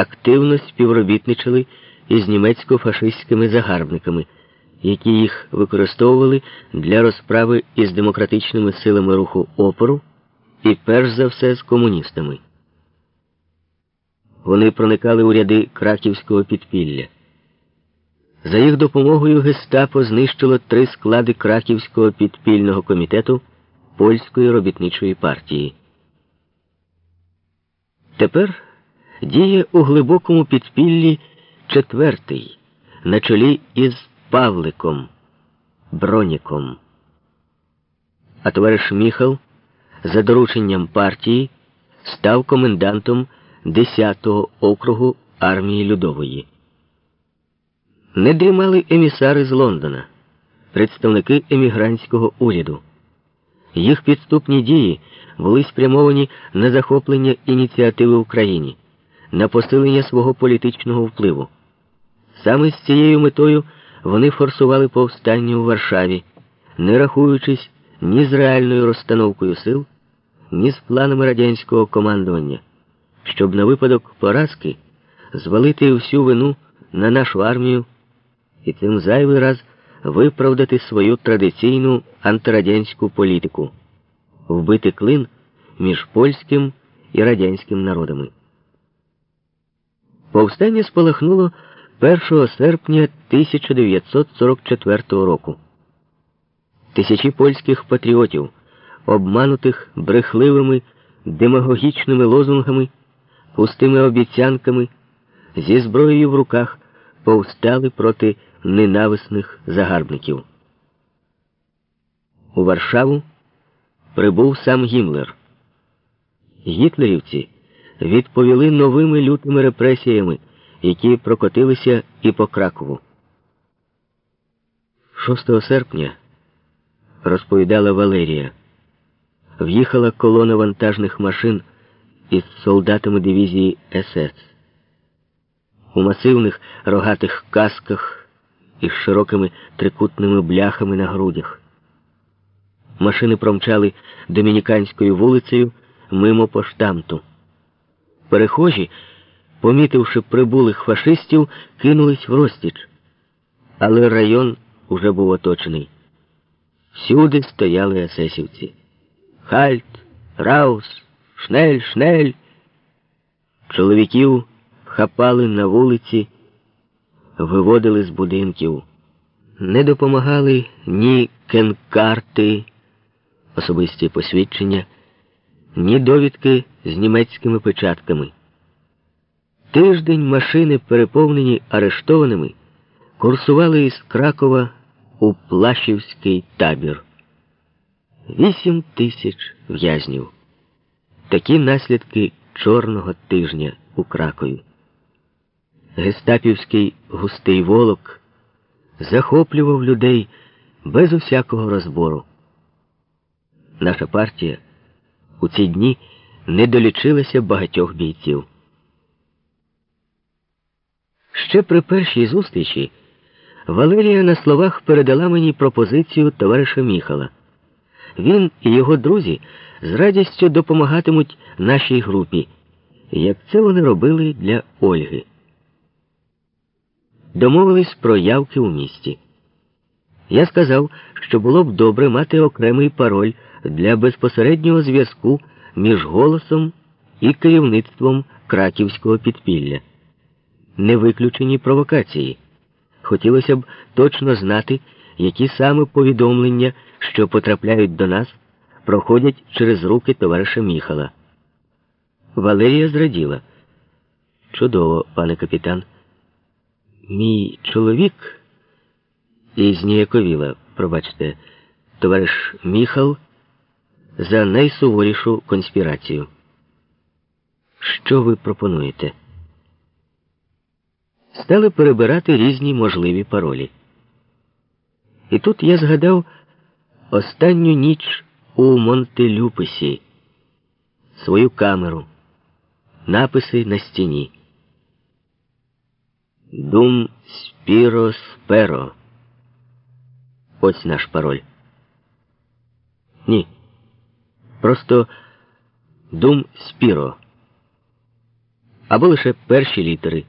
активно співробітничали із німецько-фашистськими загарбниками, які їх використовували для розправи із демократичними силами руху опору і перш за все з комуністами. Вони проникали у ряди краківського підпілля. За їх допомогою гестапо знищило три склади краківського підпільного комітету польської робітничої партії. Тепер діє у глибокому підпіллі четвертий на чолі із Павликом Броніком. А товариш Міхал за дорученням партії став комендантом 10-го округу армії Людової. Не дрімали емісари з Лондона, представники емігрантського уряду. Їх підступні дії були спрямовані на захоплення ініціативи в Україні, на посилення свого політичного впливу. Саме з цією метою вони форсували повстання у Варшаві, не рахуючись ні з реальною розстановкою сил, ні з планами радянського командування, щоб на випадок поразки звалити всю вину на нашу армію і цим зайвий раз виправдати свою традиційну антирадянську політику, вбити клин між польським і радянським народами. Повстання спалахнуло 1 серпня 1944 року. Тисячі польських патріотів, обманутих брехливими демагогічними лозунгами, пустими обіцянками, зі зброєю в руках повстали проти ненависних загарбників. У Варшаву прибув сам Гімлер. Гітлерівці відповіли новими лютими репресіями, які прокотилися і по Кракову. 6 серпня розповідала Валерія. В'їхала колона вантажних машин із солдатами дивізії СС. У масивних рогатих касках із широкими трикутними бляхами на грудях. Машини промчали домініканською вулицею мимо поштамту. Перехожі, помітивши прибулих фашистів, кинулись в розтіч. Але район уже був оточений. Всюди стояли есесівці. Halt, raus, schnell, schnell. Чоловіків хапали на вулиці, виводили з будинків. Не допомагали ні кенкарти, особисті посвідчення, ні довідки з німецькими печатками. Тиждень машини, переповнені арештованими, курсували із Кракова у Плащівський табір. Вісім тисяч в'язнів. Такі наслідки чорного тижня у Кракові. Гестапівський густий волок захоплював людей без усякого розбору. Наша партія у ці дні не долічилася багатьох бійців. Ще при першій зустрічі Валерія на словах передала мені пропозицію товариша Міхала. Він і його друзі з радістю допомагатимуть нашій групі, як це вони робили для Ольги. Домовились про явки у місті. Я сказав, що було б добре мати окремий пароль для безпосереднього зв'язку між голосом і керівництвом краківського підпілля. Не виключені провокації. Хотілося б точно знати, які саме повідомлення, що потрапляють до нас, проходять через руки товариша Міхала. Валерія зраділа. Чудово, пане капітан. Мій чоловік і зніяковіла, пробачте, товариш Міхал за найсуворішу конспірацію. Що ви пропонуєте? Стали перебирати різні можливі паролі. І тут я згадав останню ніч у Монтелюписі, свою камеру, написи на стіні. Дум спіро сперо. Ось наш пароль. Ні. Просто Дум спіро. або лише перші літери.